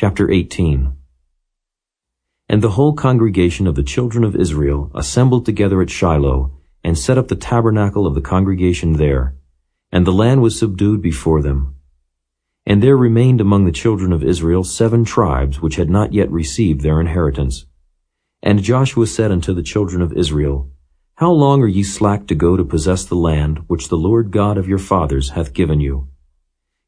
Chapter 18 And the whole congregation of the children of Israel assembled together at Shiloh, and set up the tabernacle of the congregation there, and the land was subdued before them. And there remained among the children of Israel seven tribes which had not yet received their inheritance. And Joshua said unto the children of Israel, How long are ye slack to go to possess the land which the Lord God of your fathers hath given you?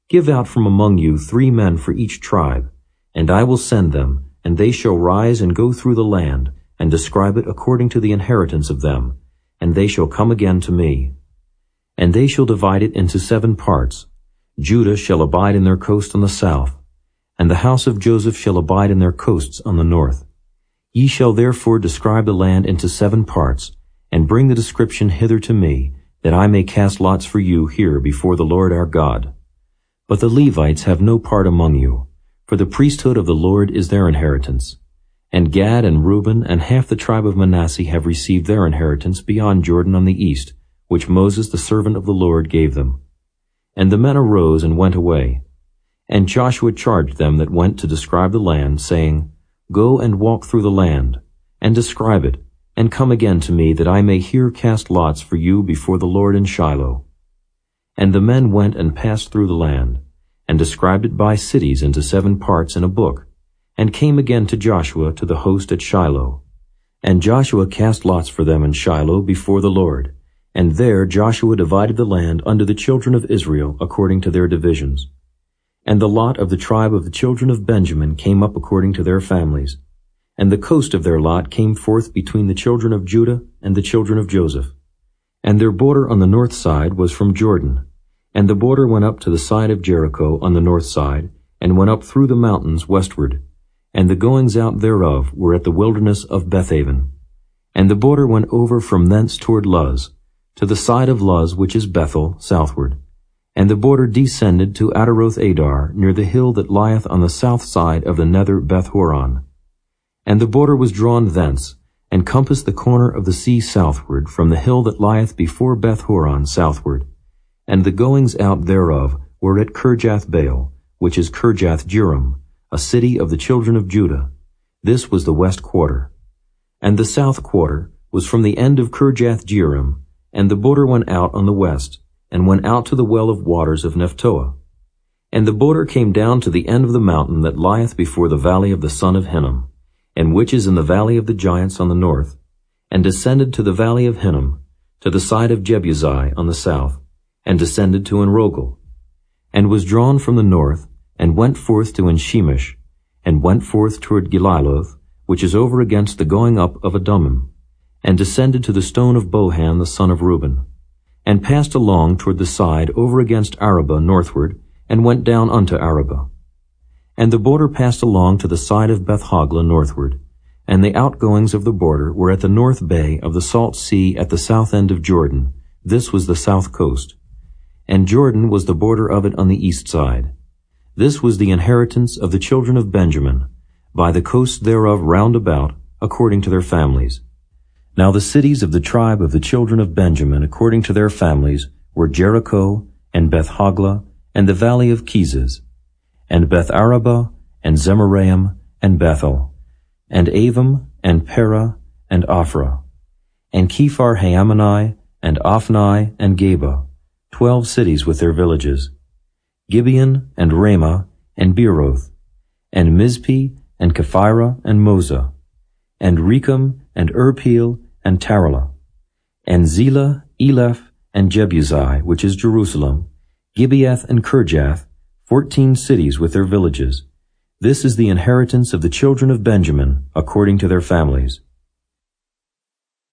Give out from among you three men for each tribe, and I will send them, and they shall rise and go through the land, and describe it according to the inheritance of them, and they shall come again to me. And they shall divide it into seven parts. Judah shall abide in their coast on the south, and the house of Joseph shall abide in their coasts on the north. Ye shall therefore describe the land into seven parts, and bring the description hither to me, that I may cast lots for you here before the Lord our God. But the Levites have no part among you, for the priesthood of the Lord is their inheritance. And Gad and Reuben and half the tribe of Manasseh have received their inheritance beyond Jordan on the east, which Moses the servant of the Lord gave them. And the men arose and went away. And Joshua charged them that went to describe the land, saying, Go and walk through the land, and describe it, and come again to me, that I may here cast lots for you before the Lord in Shiloh. And the men went and passed through the land, and described it by cities into seven parts in a book, and came again to Joshua to the host at Shiloh. And Joshua cast lots for them in Shiloh before the Lord, and there Joshua divided the land unto the children of Israel according to their divisions. And the lot of the tribe of the children of Benjamin came up according to their families. And the coast of their lot came forth between the children of Judah and the children of Joseph. And their border on the north side was from Jordan, and the border went up to the side of Jericho on the north side, and went up through the mountains westward. And the goings out thereof were at the wilderness of Bethaven. And the border went over from thence toward Luz, to the side of Luz which is Bethel, southward. And the border descended to Ataroth Adar, near the hill that lieth on the south side of the nether Bethhoron. And the border was drawn thence, and compassed the corner of the sea southward, from the hill that lieth before Bethhoron southward, and the goings out thereof were at Kirjath Baal, which is Kirjath Jearim, a city of the children of Judah. This was the west quarter. And the south quarter was from the end of Kirjath Jearim, and the border went out on the west, and went out to the well of waters of Nephtoah. And the border came down to the end of the mountain that lieth before the valley of the son of Hinnom, and which is in the valley of the giants on the north, and descended to the valley of Hinnom, to the side of Jebusi on the south, and descended to Enrogel, and was drawn from the north, and went forth to Enshemesh, and went forth toward Geliloth, which is over against the going up of Adummim, and descended to the stone of Bohan the son of Reuben, and passed along toward the side over against Arabah northward, and went down unto Arabah. And the border passed along to the side of Bethhoglah northward, and the outgoings of the border were at the north bay of the salt sea at the south end of Jordan. This was the south coast and Jordan was the border of it on the east side. This was the inheritance of the children of Benjamin, by the coast thereof round about, according to their families. Now the cities of the tribe of the children of Benjamin, according to their families, were Jericho, and Beth-hoglah, and the valley of Keziz, and Beth-arabah, and Zemaraim, and Bethel, and Avim, and Parah, and Ophrah, and Chephar Haammonai, and Ophni, and Geba, twelve cities with their villages, Gibeon and Ramah and Beeroth, and Mizpeh and Chephirah and Mozah, and Rekem and Irpeel and Taralah, and Zelah, Eleph, and Jebusi, which is Jerusalem, Gibeath and Kirjath, fourteen cities with their villages. This is the inheritance of the children of Benjamin, according to their families.